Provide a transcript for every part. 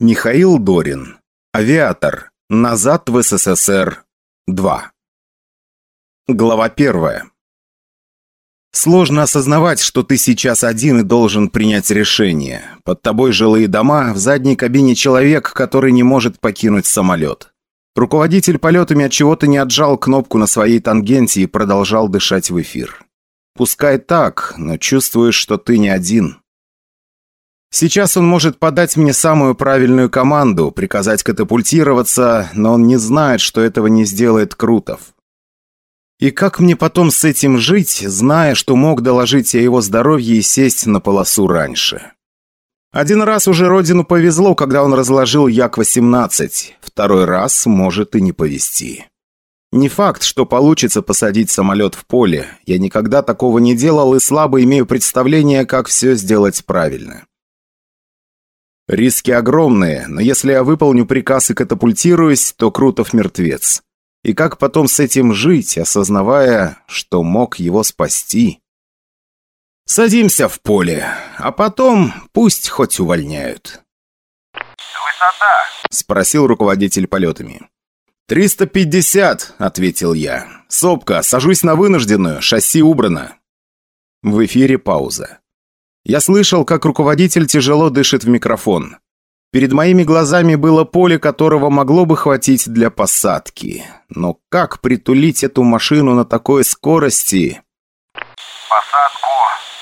Михаил Дорин. Авиатор. Назад в СССР. 2. Глава первая. Сложно осознавать, что ты сейчас один и должен принять решение. Под тобой жилые дома, в задней кабине человек, который не может покинуть самолет. Руководитель полетами от чего-то не отжал кнопку на своей тангенте и продолжал дышать в эфир. Пускай так, но чувствуешь, что ты не один. Сейчас он может подать мне самую правильную команду, приказать катапультироваться, но он не знает, что этого не сделает Крутов. И как мне потом с этим жить, зная, что мог доложить о его здоровье и сесть на полосу раньше? Один раз уже Родину повезло, когда он разложил Як-18. Второй раз может и не повезти. Не факт, что получится посадить самолет в поле. Я никогда такого не делал и слабо имею представление, как все сделать правильно. Риски огромные, но если я выполню приказ и катапультируюсь, то Крутов мертвец. И как потом с этим жить, осознавая, что мог его спасти? Садимся в поле, а потом пусть хоть увольняют. «Высота?» – спросил руководитель полетами. «Триста пятьдесят», – ответил я. «Сопка, сажусь на вынужденную, шасси убрано». В эфире пауза. Я слышал, как руководитель тяжело дышит в микрофон. Перед моими глазами было поле, которого могло бы хватить для посадки. Но как притулить эту машину на такой скорости? «Посадку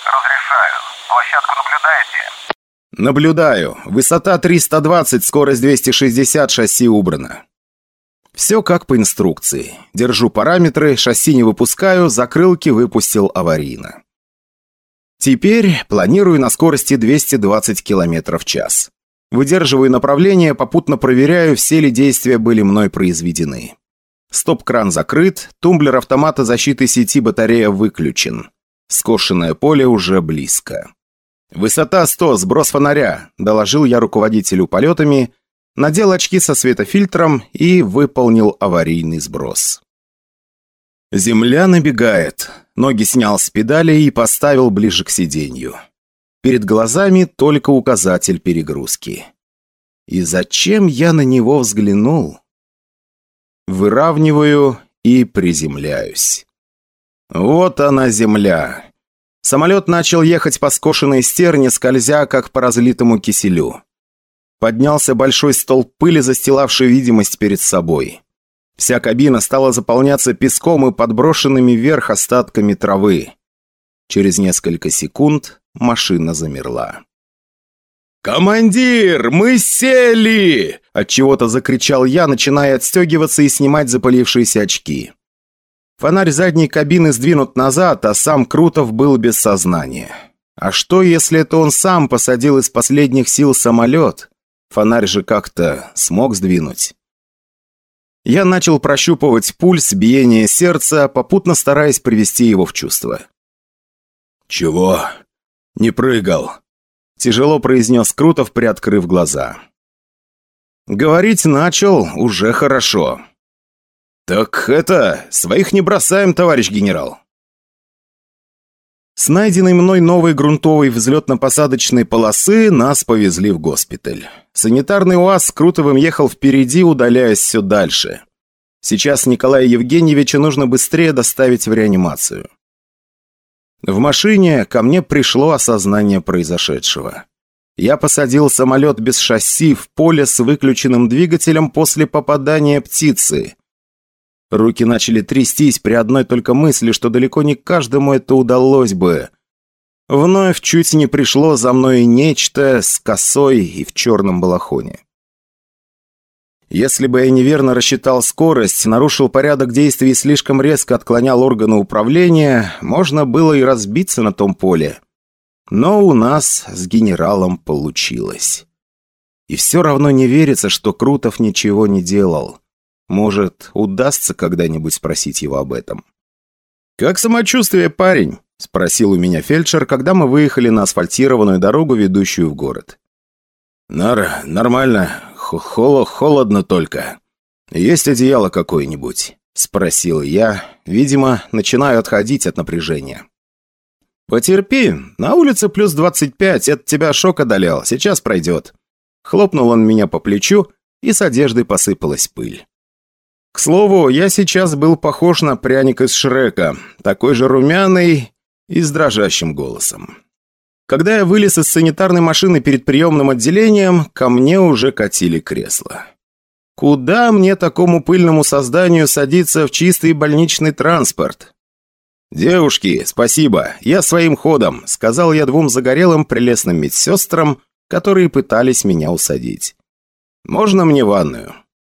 разрешаю. Площадку наблюдаете?» «Наблюдаю. Высота 320, скорость 260, шасси убрано». Все как по инструкции. Держу параметры, шасси не выпускаю, закрылки выпустил аварийно. Теперь планирую на скорости 220 км в час. Выдерживаю направление, попутно проверяю, все ли действия были мной произведены. Стоп-кран закрыт, тумблер автомата защиты сети батарея выключен. Скошенное поле уже близко. «Высота 100, сброс фонаря», – доложил я руководителю полетами, надел очки со светофильтром и выполнил аварийный сброс. Земля набегает. Ноги снял с педали и поставил ближе к сиденью. Перед глазами только указатель перегрузки. И зачем я на него взглянул? Выравниваю и приземляюсь. Вот она, земля. Самолет начал ехать по скошенной стерне, скользя, как по разлитому киселю. Поднялся большой столб пыли, застилавший видимость перед собой. Вся кабина стала заполняться песком и подброшенными вверх остатками травы. Через несколько секунд машина замерла. «Командир, мы сели!» Отчего-то закричал я, начиная отстегиваться и снимать запалившиеся очки. Фонарь задней кабины сдвинут назад, а сам Крутов был без сознания. А что, если это он сам посадил из последних сил самолет? Фонарь же как-то смог сдвинуть. Я начал прощупывать пульс, биение сердца, попутно стараясь привести его в чувство. «Чего? Не прыгал?» Тяжело произнес Крутов, приоткрыв глаза. «Говорить начал, уже хорошо. «Так это, своих не бросаем, товарищ генерал!» С найденной мной новой грунтовой взлетно-посадочной полосы нас повезли в госпиталь. Санитарный УАЗ с Крутовым ехал впереди, удаляясь все дальше. Сейчас Николая Евгеньевича нужно быстрее доставить в реанимацию. В машине ко мне пришло осознание произошедшего. Я посадил самолет без шасси в поле с выключенным двигателем после попадания птицы. Руки начали трястись при одной только мысли, что далеко не каждому это удалось бы. Вновь чуть не пришло за мной нечто с косой и в черном балахоне. Если бы я неверно рассчитал скорость, нарушил порядок действий и слишком резко отклонял органы управления, можно было и разбиться на том поле. Но у нас с генералом получилось. И все равно не верится, что Крутов ничего не делал. Может, удастся когда-нибудь спросить его об этом. «Как самочувствие, парень?» – спросил у меня фельдшер, когда мы выехали на асфальтированную дорогу, ведущую в город. «Нар, нормально. Холо холодно только. Есть одеяло какое-нибудь?» – спросил я. Видимо, начинаю отходить от напряжения. «Потерпи. На улице плюс 25. Это тебя шок одолел. Сейчас пройдет. Хлопнул он меня по плечу, и с одежды посыпалась пыль. К слову, я сейчас был похож на пряник из Шрека, такой же румяный и с дрожащим голосом. Когда я вылез из санитарной машины перед приемным отделением, ко мне уже катили кресло. Куда мне такому пыльному созданию садиться в чистый больничный транспорт? «Девушки, спасибо, я своим ходом», — сказал я двум загорелым прелестным медсестрам, которые пытались меня усадить. «Можно мне ванную?»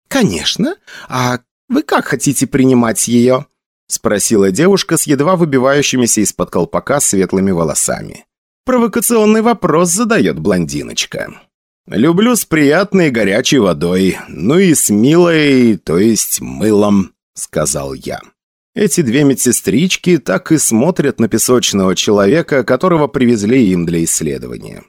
«Конечно. А вы как хотите принимать ее?» — спросила девушка с едва выбивающимися из-под колпака светлыми волосами. Провокационный вопрос задает блондиночка. «Люблю с приятной горячей водой, ну и с милой, то есть мылом», — сказал я. Эти две медсестрички так и смотрят на песочного человека, которого привезли им для исследования.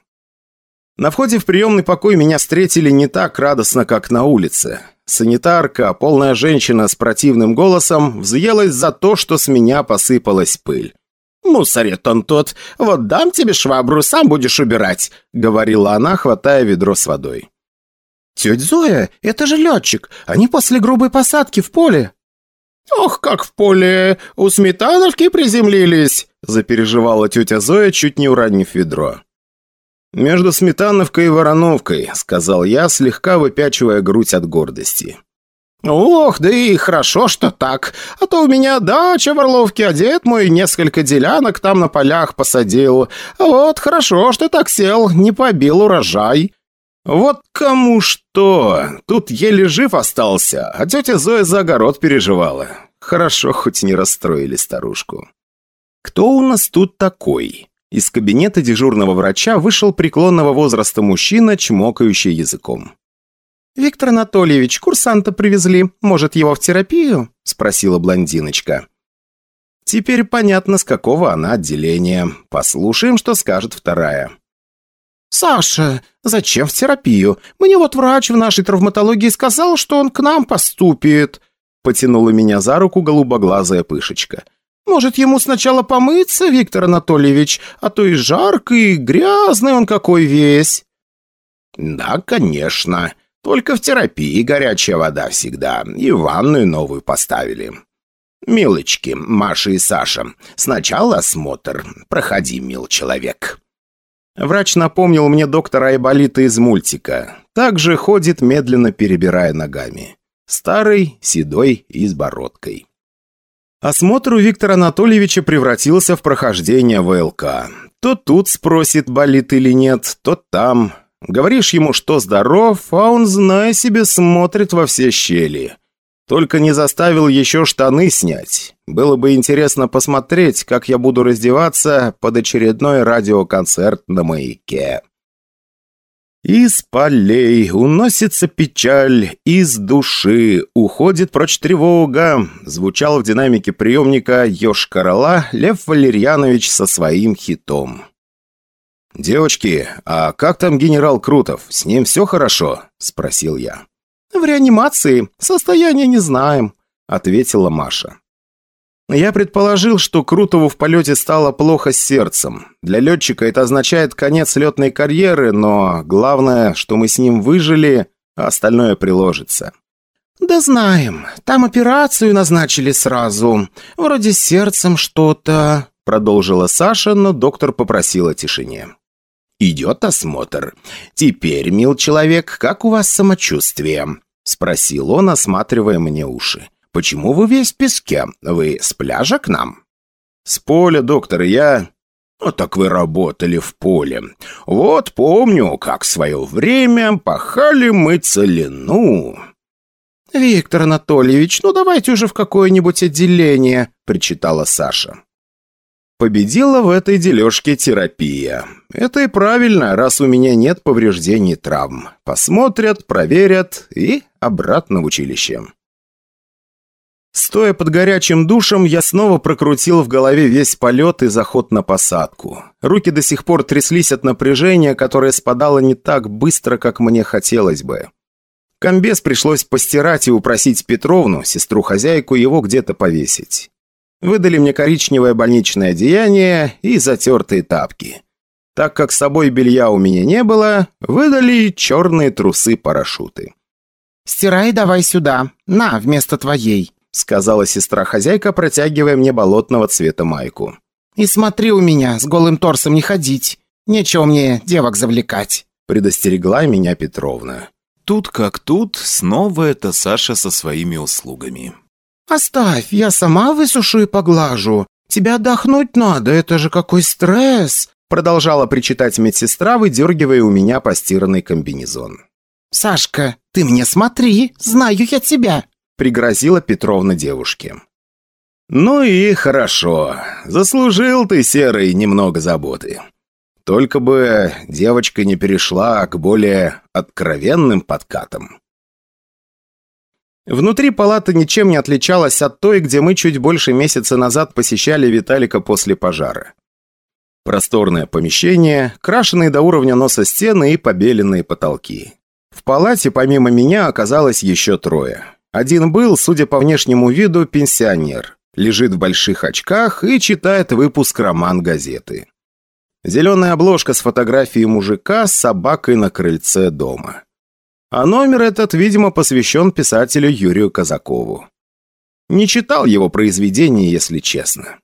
На входе в приемный покой меня встретили не так радостно, как на улице. Санитарка, полная женщина с противным голосом, взъелась за то, что с меня посыпалась пыль. «Мусорит он тот. Вот дам тебе швабру, сам будешь убирать», — говорила она, хватая ведро с водой. «Тетя Зоя, это же летчик. Они после грубой посадки в поле». «Ох, как в поле! У Сметановки приземлились!» — запереживала тетя Зоя, чуть не уронив ведро. «Между Сметановкой и Вороновкой», — сказал я, слегка выпячивая грудь от гордости. «Ох, да и хорошо, что так. А то у меня дача в Орловке, а дед мой несколько делянок там на полях посадил. Вот хорошо, что так сел, не побил урожай». «Вот кому что! Тут еле жив остался, а тетя Зоя за огород переживала. Хорошо, хоть не расстроили старушку». «Кто у нас тут такой?» Из кабинета дежурного врача вышел преклонного возраста мужчина, чмокающий языком. «Виктор Анатольевич, курсанта привезли. Может, его в терапию?» – спросила блондиночка. Теперь понятно, с какого она отделения. Послушаем, что скажет вторая. «Саша, зачем в терапию? Мне вот врач в нашей травматологии сказал, что он к нам поступит», потянула меня за руку голубоглазая пышечка. «Может, ему сначала помыться, Виктор Анатольевич, а то и жарко, и грязный он какой весь». «Да, конечно. Только в терапии горячая вода всегда, и ванную новую поставили. Милочки, Маша и Саша, сначала осмотр. Проходи, мил человек». Врач напомнил мне доктора Айболита из мультика. Также ходит, медленно перебирая ногами. Старый, седой и с бородкой. Осмотр у Виктора Анатольевича превратился в прохождение ВЛК. То тут спросит, болит или нет, то там. Говоришь ему, что здоров, а он, зная себе, смотрит во все щели. Только не заставил еще штаны снять. Было бы интересно посмотреть, как я буду раздеваться под очередной радиоконцерт на маяке. Из полей уносится печаль, из души уходит прочь тревога, звучал в динамике приемника «Еж Корола» Лев Валерьянович со своим хитом. «Девочки, а как там генерал Крутов? С ним все хорошо?» – спросил я. «В реанимации. Состояние не знаем», – ответила Маша. Я предположил, что Крутову в полете стало плохо с сердцем. Для летчика это означает конец летной карьеры, но главное, что мы с ним выжили, а остальное приложится. «Да знаем. Там операцию назначили сразу. Вроде с сердцем что-то», — продолжила Саша, но доктор попросила тишине. «Идет осмотр. Теперь, мил человек, как у вас самочувствие?» — спросил он, осматривая мне уши. «Почему вы весь в песке? Вы с пляжа к нам?» «С поля, доктор, я...» «Ну, так вы работали в поле. Вот помню, как в свое время пахали мы целину». «Виктор Анатольевич, ну давайте уже в какое-нибудь отделение», — причитала Саша. Победила в этой дележке терапия. Это и правильно, раз у меня нет повреждений травм. Посмотрят, проверят и обратно в училище. Стоя под горячим душем, я снова прокрутил в голове весь полет и заход на посадку. Руки до сих пор тряслись от напряжения, которое спадало не так быстро, как мне хотелось бы. Комбез пришлось постирать и упросить Петровну, сестру-хозяйку, его где-то повесить. Выдали мне коричневое больничное одеяние и затертые тапки. Так как с собой белья у меня не было, выдали черные трусы-парашюты. «Стирай давай сюда. На, вместо твоей», — сказала сестра-хозяйка, протягивая мне болотного цвета майку. «И смотри у меня, с голым торсом не ходить. Нечего мне девок завлекать», — предостерегла меня Петровна. Тут как тут, снова это Саша со своими услугами. «Оставь, я сама высушу и поглажу. Тебе отдохнуть надо, это же какой стресс!» Продолжала причитать медсестра, выдергивая у меня постиранный комбинезон. «Сашка, ты мне смотри, знаю я тебя!» Пригрозила Петровна девушке. «Ну и хорошо. Заслужил ты, Серый, немного заботы. Только бы девочка не перешла к более откровенным подкатам». Внутри палата ничем не отличалась от той, где мы чуть больше месяца назад посещали Виталика после пожара. Просторное помещение, крашеные до уровня носа стены и побеленные потолки. В палате помимо меня оказалось еще трое. Один был, судя по внешнему виду, пенсионер. Лежит в больших очках и читает выпуск роман-газеты. Зеленая обложка с фотографией мужика с собакой на крыльце дома. А номер этот, видимо, посвящен писателю Юрию Казакову. Не читал его произведения, если честно.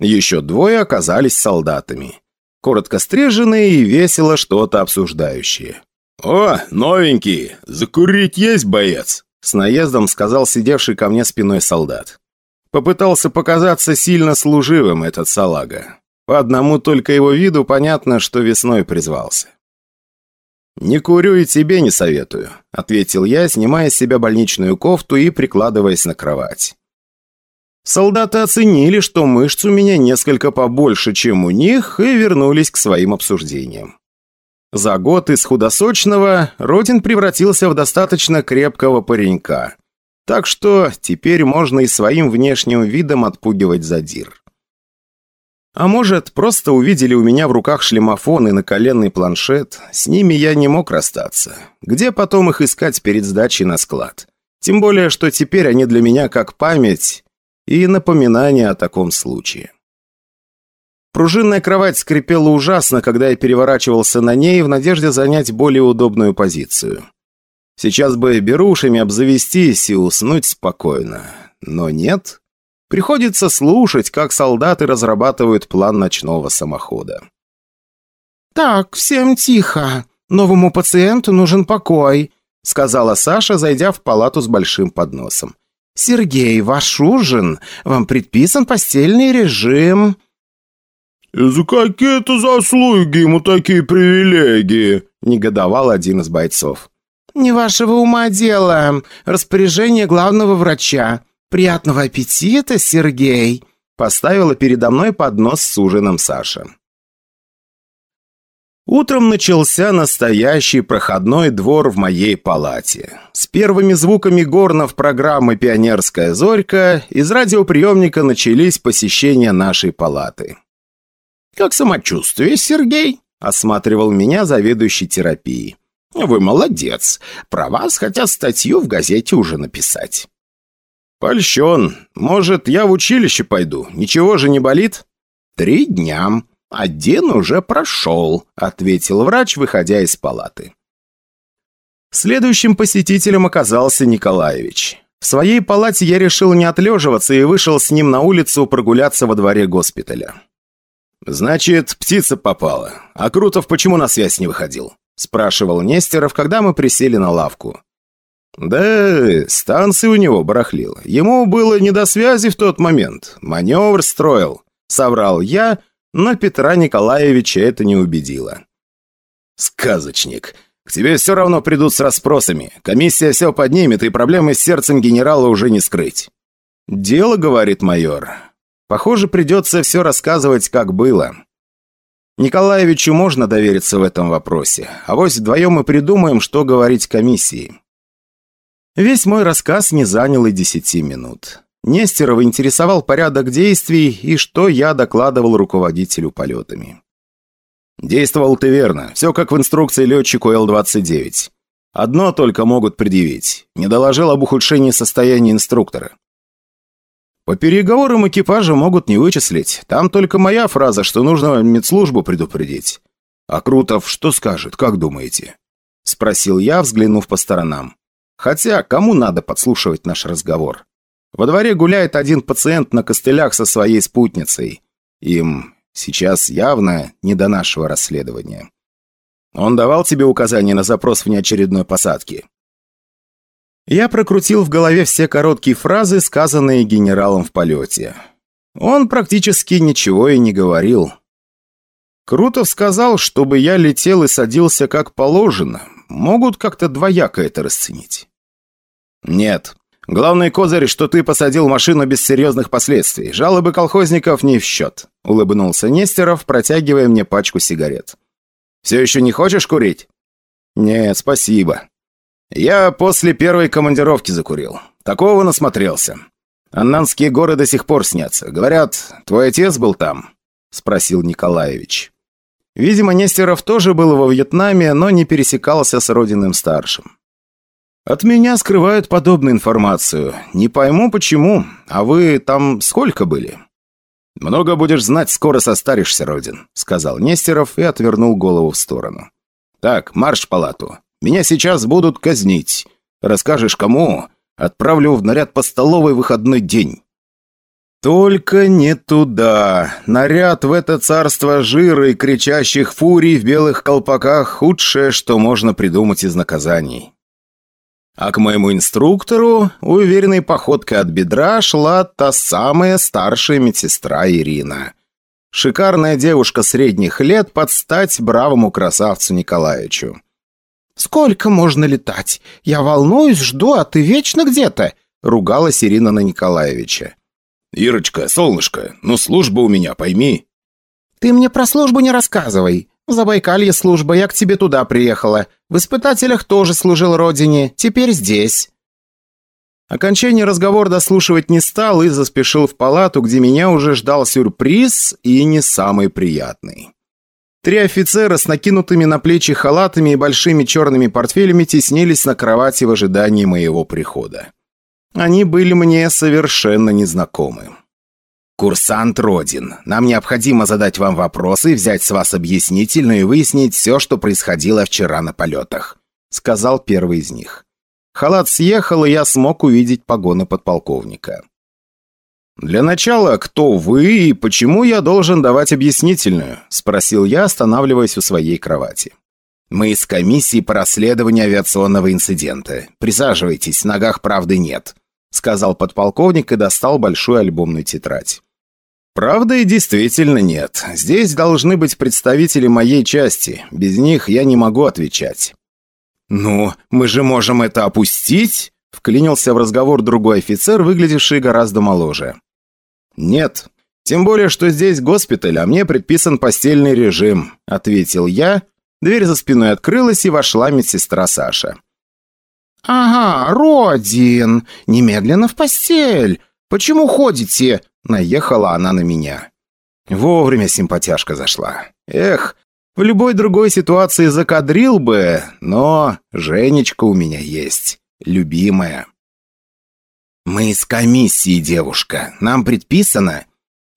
Еще двое оказались солдатами. Коротко стриженные и весело что-то обсуждающие. «О, новенький! Закурить есть, боец!» С наездом сказал сидевший ко мне спиной солдат. Попытался показаться сильно служивым этот салага. По одному только его виду понятно, что весной призвался. «Не курю и тебе не советую», — ответил я, снимая с себя больничную кофту и прикладываясь на кровать. Солдаты оценили, что мышц у меня несколько побольше, чем у них, и вернулись к своим обсуждениям. За год из худосочного Родин превратился в достаточно крепкого паренька. Так что теперь можно и своим внешним видом отпугивать задир. А может, просто увидели у меня в руках шлемофон и наколенный планшет. С ними я не мог расстаться. Где потом их искать перед сдачей на склад? Тем более, что теперь они для меня как память и напоминание о таком случае. Пружинная кровать скрипела ужасно, когда я переворачивался на ней в надежде занять более удобную позицию. Сейчас бы берушами обзавестись и уснуть спокойно. Но нет. Приходится слушать, как солдаты разрабатывают план ночного самохода. «Так, всем тихо. Новому пациенту нужен покой», сказала Саша, зайдя в палату с большим подносом. «Сергей, ваш ужин. Вам предписан постельный режим». «За какие-то заслуги ему такие привилегии?» негодовал один из бойцов. «Не вашего ума дело. Распоряжение главного врача. «Приятного аппетита, Сергей!» Поставила передо мной поднос с ужином Саша. Утром начался настоящий проходной двор в моей палате. С первыми звуками горнов программы «Пионерская зорька» из радиоприемника начались посещения нашей палаты. «Как самочувствие, Сергей?» – осматривал меня заведующий терапией. «Вы молодец. Про вас хотят статью в газете уже написать». «Польщен. Может, я в училище пойду? Ничего же не болит?» «Три дня. Один уже прошел», — ответил врач, выходя из палаты. Следующим посетителем оказался Николаевич. В своей палате я решил не отлеживаться и вышел с ним на улицу прогуляться во дворе госпиталя. «Значит, птица попала. А Крутов почему на связь не выходил?» – спрашивал Нестеров, когда мы присели на лавку. «Да, станция у него барахлила. Ему было не до связи в тот момент. Маневр строил», — соврал я, но Петра Николаевича это не убедило. «Сказочник. К тебе все равно придут с расспросами. Комиссия все поднимет, и проблемы с сердцем генерала уже не скрыть». «Дело, — говорит майор. Похоже, придется все рассказывать, как было». Николаевичу можно довериться в этом вопросе, а вот вдвоем мы придумаем, что говорить комиссии. Весь мой рассказ не занял и десяти минут. Нестерова интересовал порядок действий и что я докладывал руководителю полетами. «Действовал ты верно. Все как в инструкции летчику Л-29. Одно только могут предъявить. Не доложил об ухудшении состояния инструктора». По переговорам экипажа могут не вычислить. Там только моя фраза, что нужно медслужбу предупредить. А Крутов что скажет, как думаете?» Спросил я, взглянув по сторонам. Хотя, кому надо подслушивать наш разговор? Во дворе гуляет один пациент на костылях со своей спутницей. Им сейчас явно не до нашего расследования. Он давал тебе указания на запрос внеочередной посадки?» Я прокрутил в голове все короткие фразы, сказанные генералом в полете. Он практически ничего и не говорил. Крутов сказал, чтобы я летел и садился как положено. Могут как-то двояко это расценить. «Нет. Главный козырь, что ты посадил машину без серьезных последствий. Жалобы колхозников не в счет», — улыбнулся Нестеров, протягивая мне пачку сигарет. Все еще не хочешь курить?» «Нет, спасибо. Я после первой командировки закурил. Такого насмотрелся. Аннанские горы до сих пор снятся. Говорят, твой отец был там?» – спросил Николаевич. Видимо, Нестеров тоже был во Вьетнаме, но не пересекался с родиным старшим. «От меня скрывают подобную информацию. Не пойму, почему. А вы там сколько были?» «Много будешь знать, скоро состаришься, Родин», — сказал Нестеров и отвернул голову в сторону. «Так, марш в палату. Меня сейчас будут казнить. Расскажешь, кому? Отправлю в наряд по столовой выходной день». «Только не туда. Наряд в это царство жира и кричащих фурий в белых колпаках – худшее, что можно придумать из наказаний. А к моему инструктору, уверенной походкой от бедра, шла та самая старшая медсестра Ирина. Шикарная девушка средних лет под стать бравому красавцу Николаевичу. «Сколько можно летать? Я волнуюсь, жду, а ты вечно где-то!» — ругалась Ирина на Николаевича. «Ирочка, солнышко, ну служба у меня, пойми». «Ты мне про службу не рассказывай. В Забайкалье служба, я к тебе туда приехала. В испытателях тоже служил родине, теперь здесь». Окончание разговора дослушивать не стал и заспешил в палату, где меня уже ждал сюрприз и не самый приятный. Три офицера с накинутыми на плечи халатами и большими черными портфелями теснились на кровати в ожидании моего прихода. Они были мне совершенно незнакомы. «Курсант Родин, нам необходимо задать вам вопросы, взять с вас объяснительную и выяснить все, что происходило вчера на полетах», — сказал первый из них. Халат съехал, и я смог увидеть погоны подполковника. «Для начала, кто вы и почему я должен давать объяснительную?» – спросил я, останавливаясь у своей кровати. «Мы из комиссии по расследованию авиационного инцидента. Присаживайтесь, ногах правды нет», – сказал подполковник и достал большую альбомную тетрадь. Правда и действительно нет. Здесь должны быть представители моей части. Без них я не могу отвечать. «Ну, мы же можем это опустить?» Вклинился в разговор другой офицер, выглядевший гораздо моложе. «Нет. Тем более, что здесь госпиталь, а мне предписан постельный режим», ответил я. Дверь за спиной открылась, и вошла медсестра Саша. «Ага, Родин, немедленно в постель. Почему ходите?» Наехала она на меня. Вовремя симпатяшка зашла. Эх, в любой другой ситуации закадрил бы, но Женечка у меня есть, любимая. «Мы из комиссии, девушка. Нам предписано?»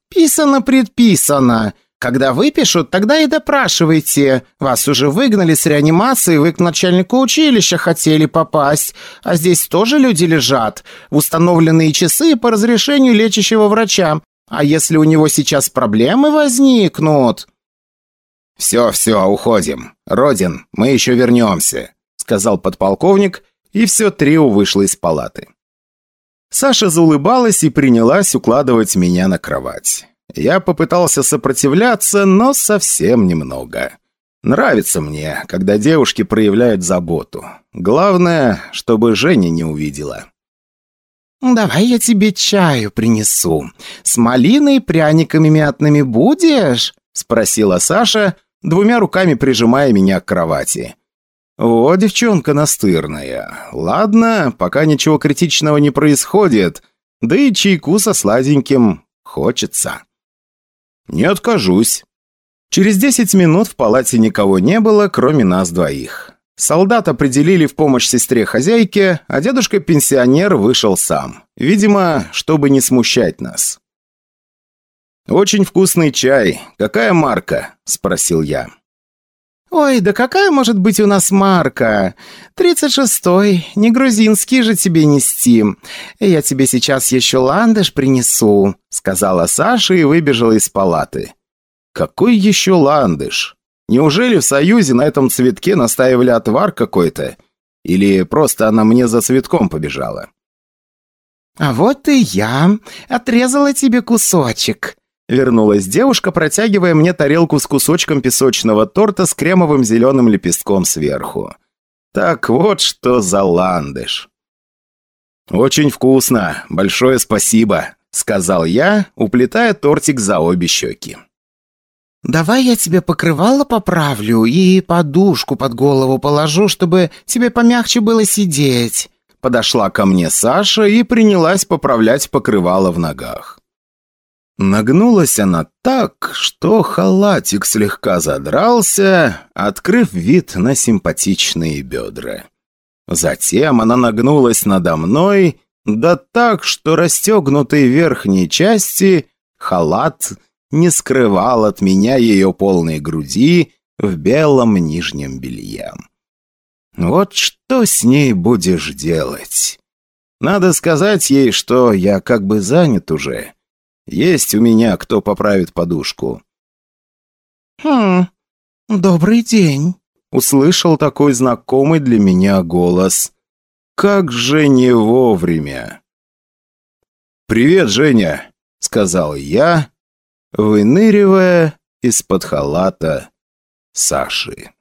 «Писано, предписано. Когда выпишут, тогда и допрашивайте. Вас уже выгнали с реанимации, вы к начальнику училища хотели попасть. А здесь тоже люди лежат. В установленные часы по разрешению лечащего врача. А если у него сейчас проблемы возникнут?» «Все, все, уходим. Родин, мы еще вернемся», — сказал подполковник, и все трио вышло из палаты. Саша заулыбалась и принялась укладывать меня на кровать. Я попытался сопротивляться, но совсем немного. Нравится мне, когда девушки проявляют заботу. Главное, чтобы Женя не увидела. «Давай я тебе чаю принесу. С малиной и пряниками мятными будешь?» — спросила Саша, двумя руками прижимая меня к кровати. «О, девчонка настырная. Ладно, пока ничего критичного не происходит, да и чайку со сладеньким хочется». «Не откажусь». Через десять минут в палате никого не было, кроме нас двоих. Солдат определили в помощь сестре-хозяйке, а дедушка-пенсионер вышел сам. Видимо, чтобы не смущать нас. «Очень вкусный чай. Какая марка?» – спросил я. «Ой, да какая может быть у нас марка? Тридцать шестой. Не грузинский же тебе нести. Я тебе сейчас еще ландыш принесу», — сказала Саша и выбежала из палаты. «Какой еще ландыш? Неужели в Союзе на этом цветке настаивали отвар какой-то? Или просто она мне за цветком побежала?» «А вот и я. Отрезала тебе кусочек», Вернулась девушка, протягивая мне тарелку с кусочком песочного торта с кремовым зеленым лепестком сверху. Так вот что за ландыш. «Очень вкусно. Большое спасибо», — сказал я, уплетая тортик за обе щеки. «Давай я тебе покрывало поправлю и подушку под голову положу, чтобы тебе помягче было сидеть». Подошла ко мне Саша и принялась поправлять покрывало в ногах. Нагнулась она так, что халатик слегка задрался, открыв вид на симпатичные бедра. Затем она нагнулась надо мной, да так, что расстегнутой верхней части халат не скрывал от меня ее полной груди в белом нижнем белье. Вот что с ней будешь делать? Надо сказать ей, что я как бы занят уже, есть у меня кто поправит подушку». «Хм, добрый день», — услышал такой знакомый для меня голос. «Как же не вовремя!» «Привет, Женя!» — сказал я, выныривая из-под халата Саши.